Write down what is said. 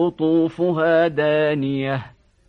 قطوفها دانية.